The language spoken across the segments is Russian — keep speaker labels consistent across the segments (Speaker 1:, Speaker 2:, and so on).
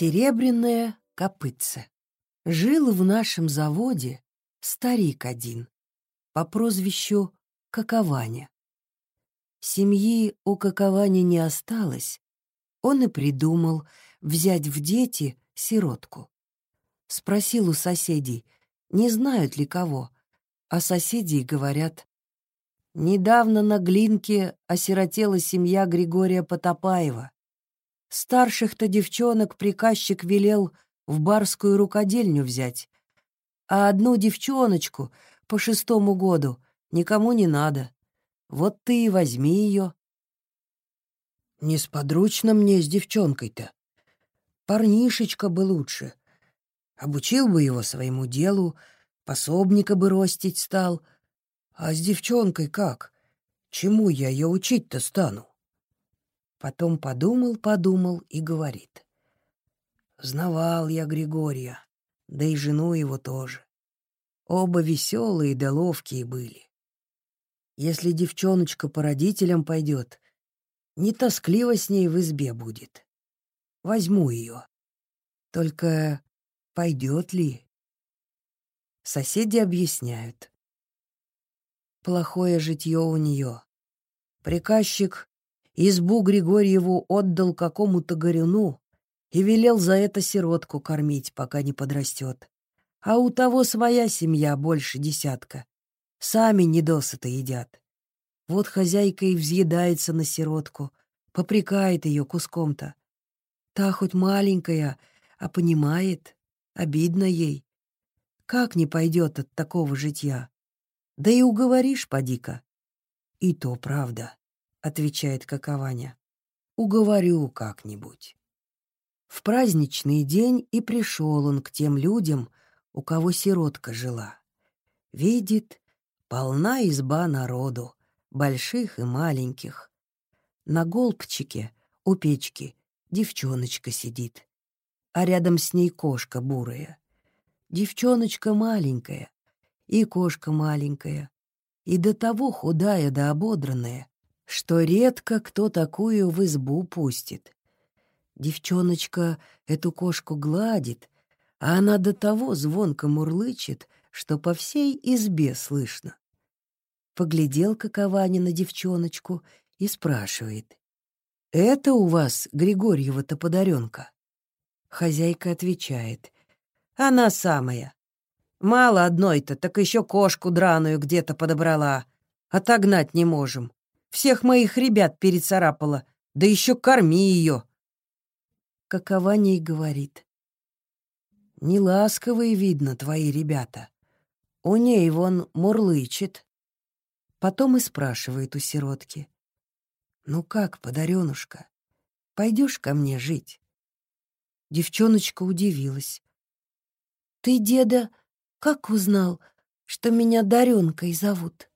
Speaker 1: Серебряное копытце. Жил в нашем заводе старик один по прозвищу Какованя. Семьи у Какованя не осталось, он и придумал взять в дети сиротку. Спросил у соседей, не знают ли кого, а соседи говорят, недавно на Глинке осиротела семья Григория Потопаева. Старших-то девчонок приказчик велел в барскую рукодельню взять, а одну девчоночку по шестому году никому не надо. Вот ты и возьми ее. Несподручно мне с девчонкой-то. Парнишечка бы лучше. Обучил бы его своему делу, пособника бы ростить стал. А с девчонкой как? Чему я ее учить-то стану? Потом подумал, подумал и говорит. Знавал я Григория, да и жену его тоже. Оба веселые да ловкие были. Если девчоночка по родителям пойдет, не тоскливо с ней в избе будет. Возьму ее. Только пойдет ли? Соседи объясняют. Плохое житье у нее. Приказчик Избу Григорьеву отдал какому-то горюну и велел за это сиротку кормить, пока не подрастет. А у того своя семья больше десятка. Сами недосыто едят. Вот хозяйка и взъедается на сиротку, попрекает ее куском-то. Та хоть маленькая, а понимает, обидно ей. Как не пойдет от такого житья? Да и уговоришь, поди-ка. И то правда. — отвечает Какованя. «Уговорю как-нибудь». В праздничный день и пришел он к тем людям, у кого сиротка жила. Видит, полна изба народу, больших и маленьких. На голбчике у печки девчоночка сидит, а рядом с ней кошка бурая. Девчоночка маленькая, и кошка маленькая, и до того худая да ободранная, что редко кто такую в избу пустит. Девчоночка эту кошку гладит, а она до того звонко мурлычет, что по всей избе слышно. Поглядел Какованя на девчоночку и спрашивает. «Это у вас Григорьева-то подаренка?» Хозяйка отвечает. «Она самая. Мало одной-то, так еще кошку драную где-то подобрала. Отогнать не можем. Всех моих ребят перецарапала, да еще корми ее. Какова ней говорит. Неласковые, видно, твои ребята. У ней вон мурлычет. Потом и спрашивает у сиротки. «Ну как, подаренушка, пойдешь ко мне жить?» Девчоночка удивилась. «Ты, деда, как узнал, что меня Даренкой зовут?»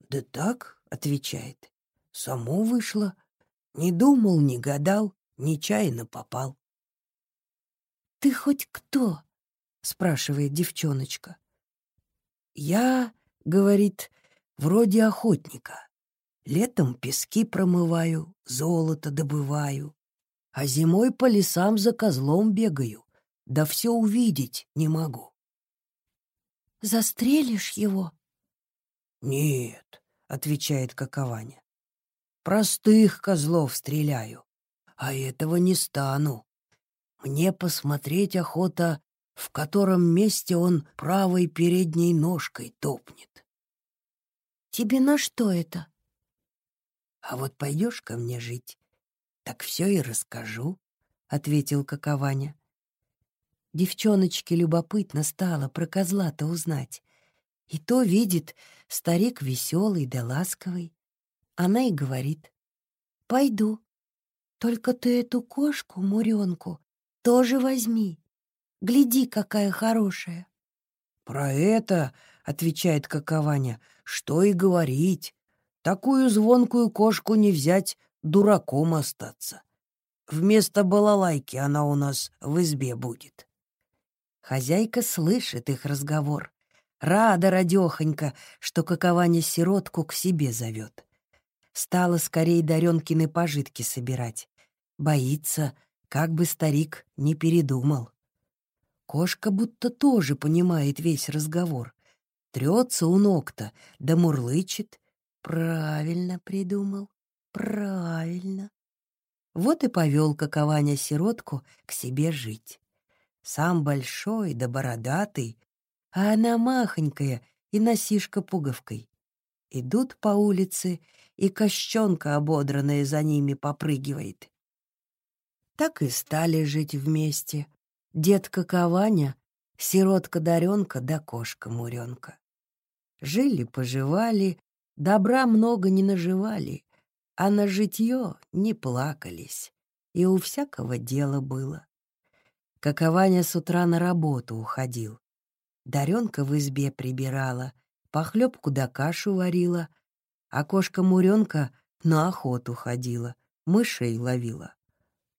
Speaker 1: «Да так, — отвечает. «Само вышло. Не думал, не гадал, нечаянно попал». «Ты хоть кто?» — спрашивает девчоночка. «Я, — говорит, — вроде охотника. Летом пески промываю, золото добываю, а зимой по лесам за козлом бегаю, да все увидеть не могу». «Застрелишь его?» «Нет, — отвечает Какованя. «Простых козлов стреляю, а этого не стану. Мне посмотреть охота, в котором месте он правой передней ножкой топнет». «Тебе на что это?» «А вот пойдешь ко мне жить, так все и расскажу», — ответил Какованя. Девчоночке любопытно стало про козла-то узнать. И то видит старик веселый да ласковый. Она и говорит, «Пойду, только ты эту кошку, Муренку, тоже возьми. Гляди, какая хорошая». «Про это, — отвечает Какованя, — что и говорить. Такую звонкую кошку не взять, дураком остаться. Вместо балалайки она у нас в избе будет». Хозяйка слышит их разговор Рада радехонька, что какованя сиротку к себе зовет. Стала скорее Даренкины пожитки собирать. Боится, как бы старик не передумал. Кошка будто тоже понимает весь разговор. Трется у ног-то, да мурлычет. Правильно придумал, правильно. Вот и повел какованя сиротку к себе жить. Сам большой да бородатый, а она махонькая и носишка пуговкой. Идут по улице, и кощенка ободранная за ними попрыгивает. Так и стали жить вместе. Детка Ваня, сиротка Даренка да кошка Муренка. Жили-поживали, добра много не наживали, а на житье не плакались, и у всякого дела было. Какованя с утра на работу уходил. Даренка в избе прибирала, похлебку да кашу варила, а кошка-муренка на охоту ходила, мышей ловила.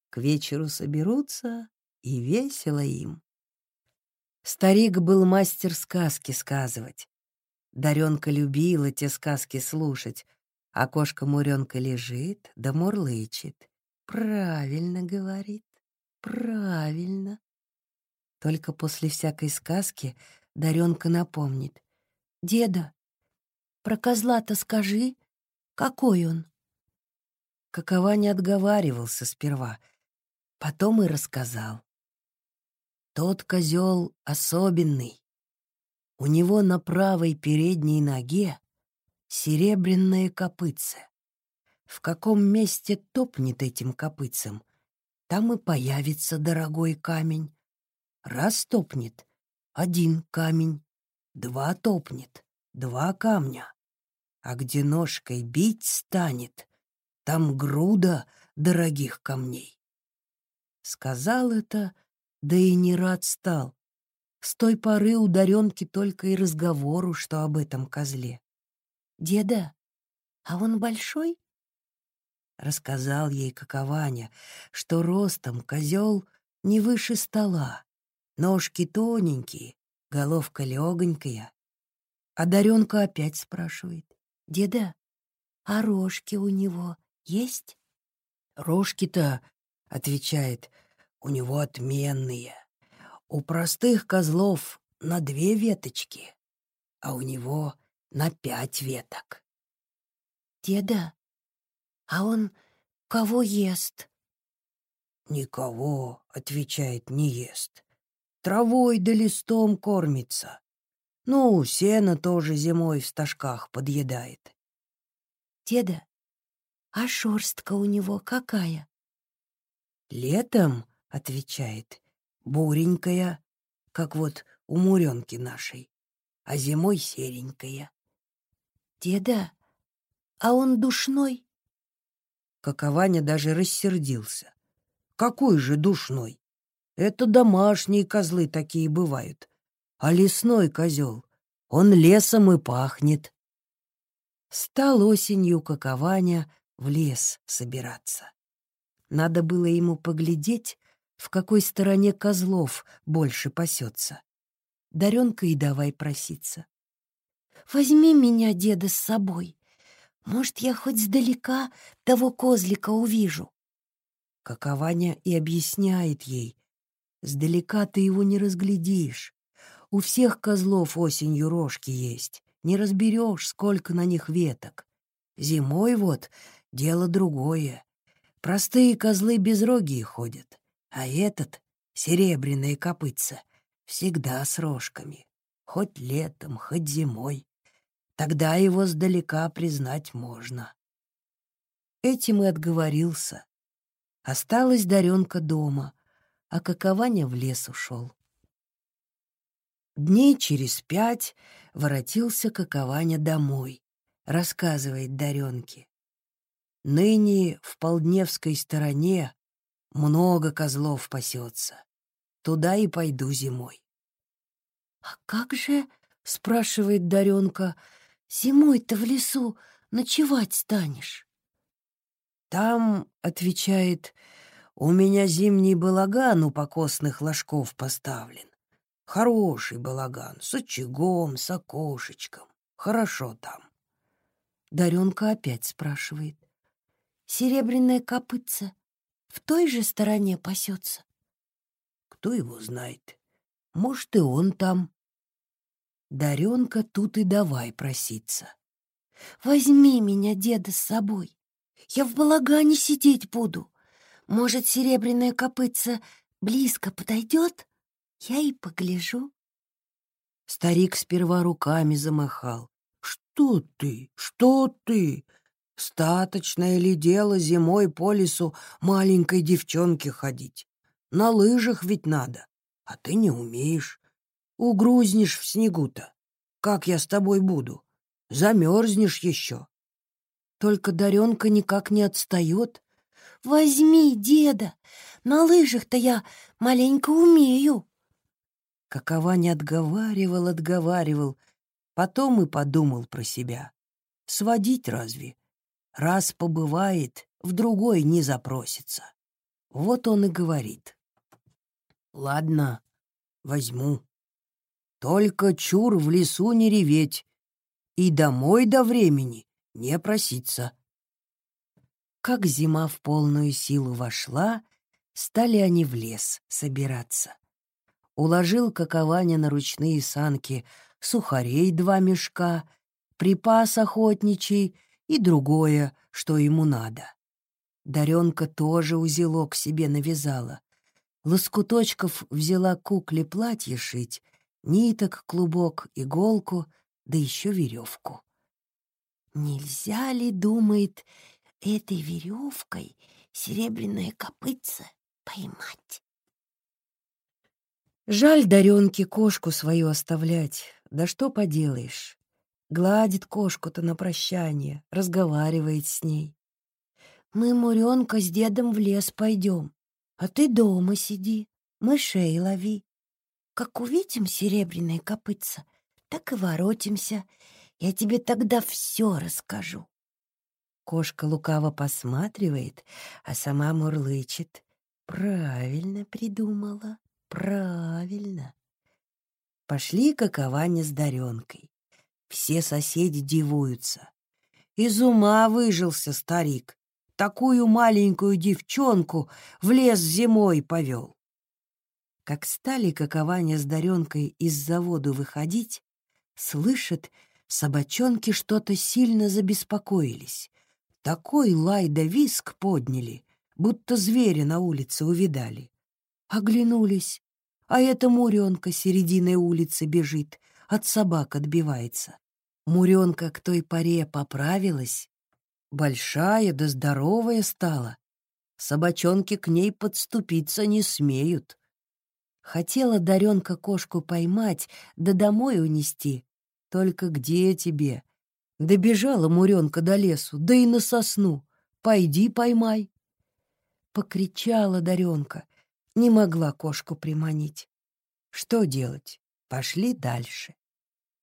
Speaker 1: К вечеру соберутся, и весело им. Старик был мастер сказки сказывать. Даренка любила те сказки слушать, а кошка-муренка лежит да мурлычет. Правильно говорит, правильно. Только после всякой сказки Даренка напомнит. «Деда, про козла-то скажи, какой он?» Какова не отговаривался сперва, потом и рассказал. Тот козел особенный. У него на правой передней ноге серебряное копытце. В каком месте топнет этим копытцем, там и появится дорогой камень. Раз топнет — один камень, два топнет — два камня. А где ножкой бить станет, там груда дорогих камней. Сказал это — да и не рад стал. С той поры у Даренки только и разговору, что об этом козле. «Деда, а он большой?» Рассказал ей какованя, что ростом козел не выше стола, ножки тоненькие, головка легонькая. А Даренка опять спрашивает. «Деда, а рожки у него есть?» «Рожки-то, — отвечает, — у него отменные. У простых козлов на две веточки, а у него на пять веток. «Деда, а он кого ест?» «Никого», — отвечает, — «не ест. Травой да листом кормится. Ну, сено тоже зимой в стажках подъедает». «Деда, а шерстка у него какая?» «Летом — отвечает, — буренькая, как вот у муренки нашей, а зимой серенькая. «Деда, а он душной?» Какованя даже рассердился. «Какой же душной? Это домашние козлы такие бывают. А лесной козел, он лесом и пахнет». Стал осенью Какованя в лес собираться. Надо было ему поглядеть, в какой стороне козлов больше пасется. Даренка и давай проситься. «Возьми меня, деда, с собой. Может, я хоть сдалека того козлика увижу». Какованя и объясняет ей. «Сдалека ты его не разглядишь. У всех козлов осенью рожки есть. Не разберешь, сколько на них веток. Зимой вот дело другое. Простые козлы безрогие ходят. А этот, серебряные копытца, всегда с рожками, хоть летом, хоть зимой. Тогда его сдалека признать можно. Этим и отговорился. Осталась Даренка дома, а Какованя в лес ушел. Дней через пять воротился Какованя домой, рассказывает Даренке. Ныне в Полдневской стороне много козлов пасется. Туда и пойду зимой. — А как же, — спрашивает Даренка, — зимой-то в лесу ночевать станешь? Там, — отвечает, — у меня зимний балаган у покосных ложков поставлен. Хороший балаган, с очагом, с окошечком. Хорошо там. Даренка опять спрашивает. Серебряное копытце в той же стороне пасется?
Speaker 2: Кто его знает? Может, и он там. Даренка тут и давай проситься.
Speaker 1: Возьми меня, деда, с собой. Я в балагане сидеть буду. Может, серебряная копытца близко подойдет? Я и погляжу.
Speaker 2: Старик сперва руками замахал. «Что ты? Что ты? Статочное ли дело зимой по лесу маленькой девчонке ходить? На лыжах ведь надо, а ты не умеешь. Угрузнешь в снегу-то. Как я с тобой буду? Замерзнешь еще.
Speaker 1: Только Даренка никак не отстает. Возьми, деда, на лыжах-то я маленько умею.
Speaker 2: Какова не отговаривал, отговаривал, потом и подумал про себя. Сводить разве? Раз побывает, в другой не запросится. Вот он и говорит. Ладно, возьму. Только чур в лесу не реветь и домой до времени не проситься. Как зима в полную силу вошла, стали они в лес собираться. Уложил Какованя на ручные санки сухарей два мешка, припас охотничий и другое, что ему надо. Даренка тоже узелок себе навязала. Лоскуточков взяла кукле платье шить, ниток, клубок, иголку, да еще веревку.
Speaker 1: Нельзя ли, думает, этой веревкой серебряное копытце поймать?
Speaker 2: Жаль Даренке кошку свою оставлять, да что поделаешь. Гладит кошку-то на прощание, разговаривает с ней.
Speaker 1: Мы, Муренка, с дедом в лес пойдем, а ты дома сиди, мышей лови. Как увидим серебряное копытце, так и воротимся. Я тебе тогда все расскажу.
Speaker 2: Кошка лукаво посматривает, а сама мурлычет. Правильно придумала, правильно. Пошли каковане с Даренкой. Все соседи дивуются. Из ума выжился старик. Такую маленькую девчонку в лес зимой повел. Как стали какования с Даренкой из завода выходить, слышат, собачонки что-то сильно забеспокоились. Такой лай да виск подняли, будто зверя на улице увидали. Оглянулись, а эта Муренка серединой улицы бежит, от собак отбивается. Муренка к той поре поправилась, большая да здоровая стала. Собачонки к ней подступиться не смеют. Хотела Даренка кошку поймать, да домой унести. Только где тебе? Добежала Муренка до лесу, да и на сосну. Пойди поймай. Покричала Даренка, не могла кошку приманить. Что делать? Пошли дальше.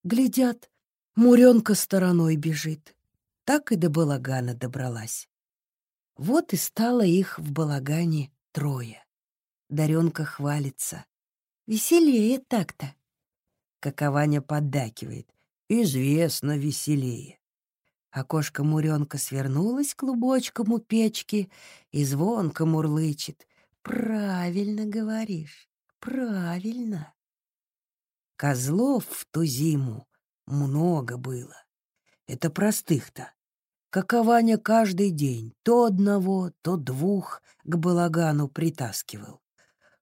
Speaker 2: Глядят, Муренка стороной бежит. Так и до балагана добралась. Вот и стало их в балагане трое. Даренка хвалится. Веселее так-то. Какованя поддакивает. Известно веселее. А кошка-муренка свернулась клубочком у печки и звонко мурлычет. Правильно говоришь, правильно. Козлов в ту зиму много было. Это простых-то. Какованя каждый день то одного, то двух к балагану притаскивал.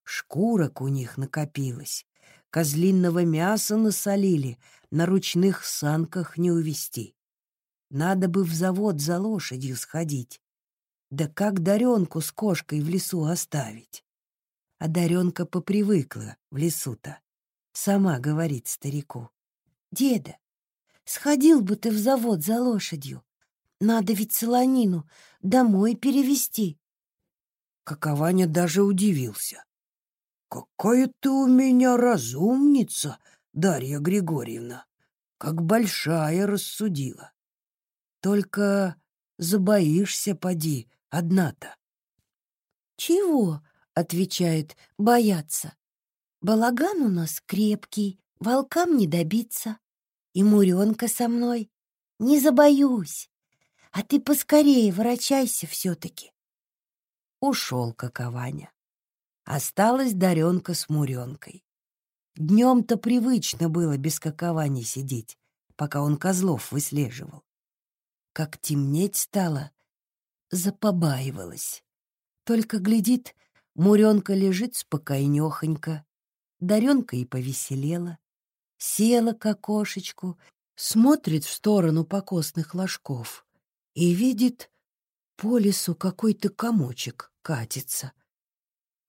Speaker 2: Шкурок у них накопилось. Козлинного мяса насолили, на ручных санках не увести. Надо бы в завод за лошадью сходить. Да как Даренку с кошкой в лесу оставить? А Даренка попривыкла в лесу-то. Сама говорит старику. «Деда, сходил бы ты в завод за лошадью. Надо ведь солонину домой перевести. Какованя даже удивился. «Какая ты у меня разумница, Дарья Григорьевна! Как большая рассудила! Только забоишься, поди, одна-то!» «Чего?» — отвечает, — «бояться. Балаган у нас крепкий, волкам не добиться. И Муренка со мной. Не забоюсь. А ты поскорее ворочайся все-таки.
Speaker 1: ушел какованя. Осталась Даренка с Муренкой. Днем-то привычно было без каковани сидеть, пока он козлов выслеживал. Как темнеть стало, запобаивалась. Только глядит, Муренка лежит спокойнёхонько. Даренка и повеселела. Села к окошечку, смотрит в сторону покосных ложков и видит, по лесу какой-то комочек катится.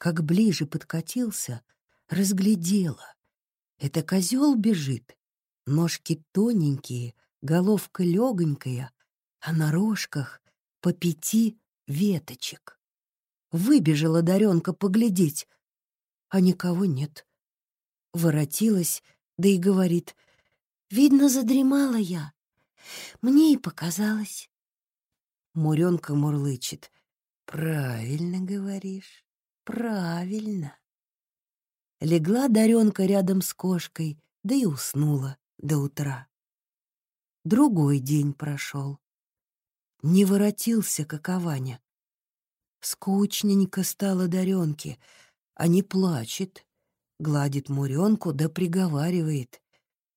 Speaker 1: Как ближе подкатился, разглядела. Это козел бежит, ножки тоненькие, головка легонькая, а на рожках по пяти веточек. Выбежала Даренка поглядеть, а никого нет. Воротилась, да и говорит, «Видно, задремала я. Мне и показалось». Муренка мурлычет. «Правильно говоришь, правильно». Легла Даренка рядом с кошкой, да и уснула до утра. Другой день прошел. Не воротился какованя. Скучненько стало Даренке, а не плачет. Гладит Муренку да приговаривает.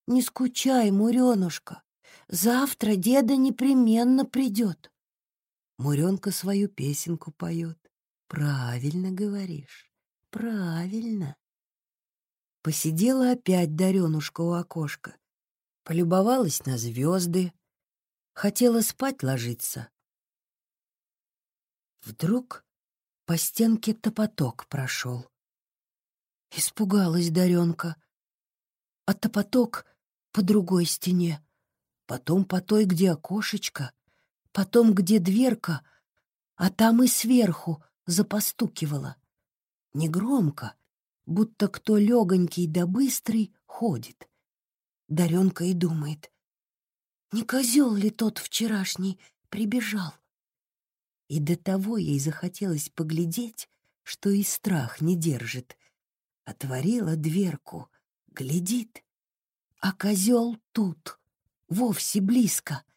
Speaker 1: «Не скучай, Муренушка, завтра деда непременно придет». Муренка свою песенку поет. Правильно говоришь, правильно. Посидела опять Даренушка у окошка, полюбовалась на звезды, хотела спать ложиться. Вдруг по стенке топоток прошел. Испугалась Даренка. А топоток по другой стене, потом по той, где окошечко, потом где дверка, а там и сверху запостукивала. Негромко, будто кто легонький да быстрый ходит. Даренка и думает, не козел ли тот вчерашний прибежал? И до того ей захотелось поглядеть, что и страх не держит. Отворила дверку, глядит, а козел тут, вовсе близко —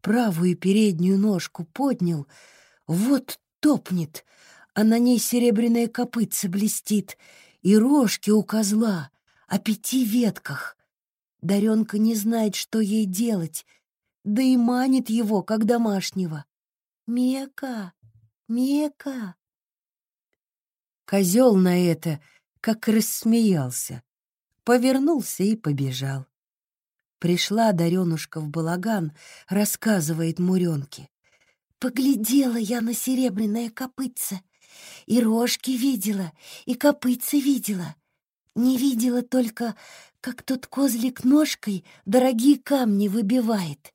Speaker 1: правую переднюю ножку поднял, вот топнет, а на ней серебряная копытца блестит, и рожки у козла о пяти ветках. Даренка не знает, что ей делать, да и манит его, как домашнего. «Мека! Мека!» Козел на это как рассмеялся, повернулся и побежал. Пришла Даренушка в балаган, рассказывает Муренке. Поглядела я на серебряное копытце, и рожки видела, и копытце видела. Не видела только, как тот козлик ножкой дорогие камни выбивает.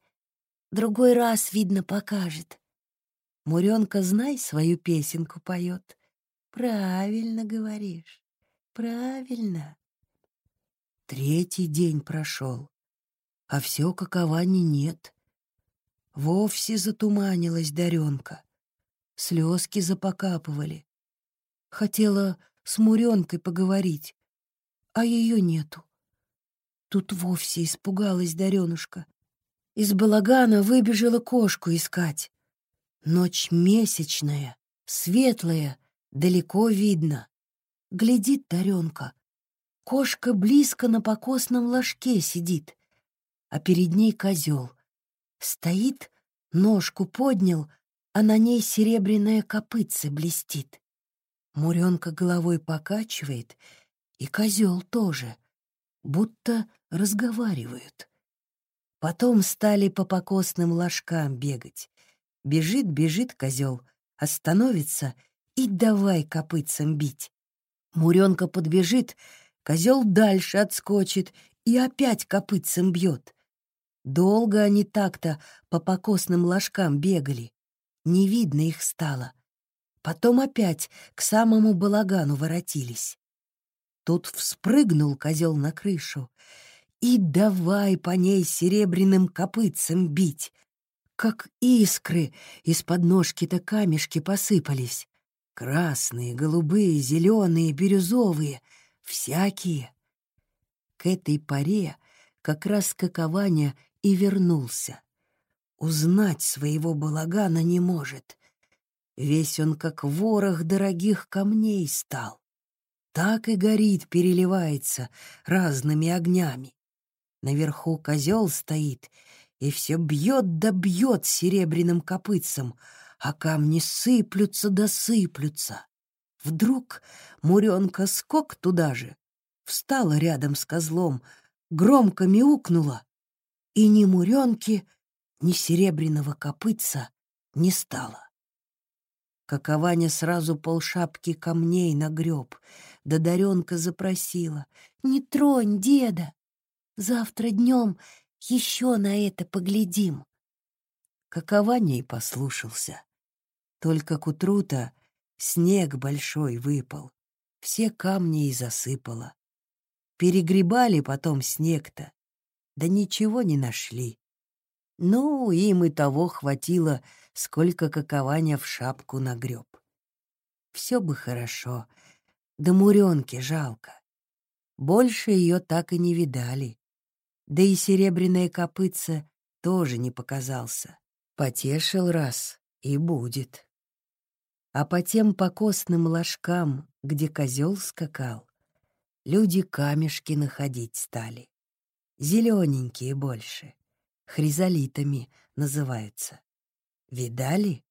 Speaker 1: Другой раз, видно, покажет. Муренка, знай, свою песенку поет. Правильно говоришь, правильно. Третий день прошел а все каковани нет. Вовсе затуманилась Даренка. Слезки запокапывали. Хотела с Муренкой поговорить, а ее нету. Тут вовсе испугалась Даренушка. Из балагана выбежала кошку искать. Ночь месячная, светлая, далеко видно. Глядит Даренка. Кошка близко на покосном ложке сидит а перед ней козел. Стоит, ножку поднял, а на ней серебряная копытце блестит. Муренка головой покачивает, и козел тоже, будто разговаривают. Потом стали по покосным ложкам бегать. Бежит, бежит козел, остановится и давай копытцем бить. Муренка подбежит, козел дальше отскочит и опять копытцем бьет. Долго они так-то по покосным ложкам бегали. Не видно их стало. Потом опять к самому балагану воротились. Тут вспрыгнул козел на крышу и давай по ней серебряным копытцем бить. Как искры из подножки-то камешки посыпались. Красные, голубые, зеленые, бирюзовые, всякие. К этой паре как раз какованя и вернулся. Узнать своего балагана не может.
Speaker 2: Весь он как ворох дорогих камней стал. Так и горит, переливается разными огнями. Наверху козел стоит и все бьет да бьет серебряным копытцем, а камни сыплются да сыплются. Вдруг Муренка скок туда же, встала рядом с козлом, громко мяукнула, и ни Муренки, ни серебряного копытца не стало. Какованя сразу полшапки камней нагреб, да Даренка запросила. «Не тронь, деда! Завтра днем еще на это поглядим!» Какованя и послушался. Только к утру-то снег большой выпал, все камни и засыпало. Перегребали потом снег-то, да ничего не нашли. Ну, им и того хватило, сколько какованя в шапку нагреб. Все бы хорошо, да Муренке жалко. Больше ее так и не видали. Да и серебряное копытце тоже не показался. Потешил раз и будет. А по тем покосным ложкам, где козел скакал, люди камешки находить стали. Зелененькие больше, хризолитами называются. Видали?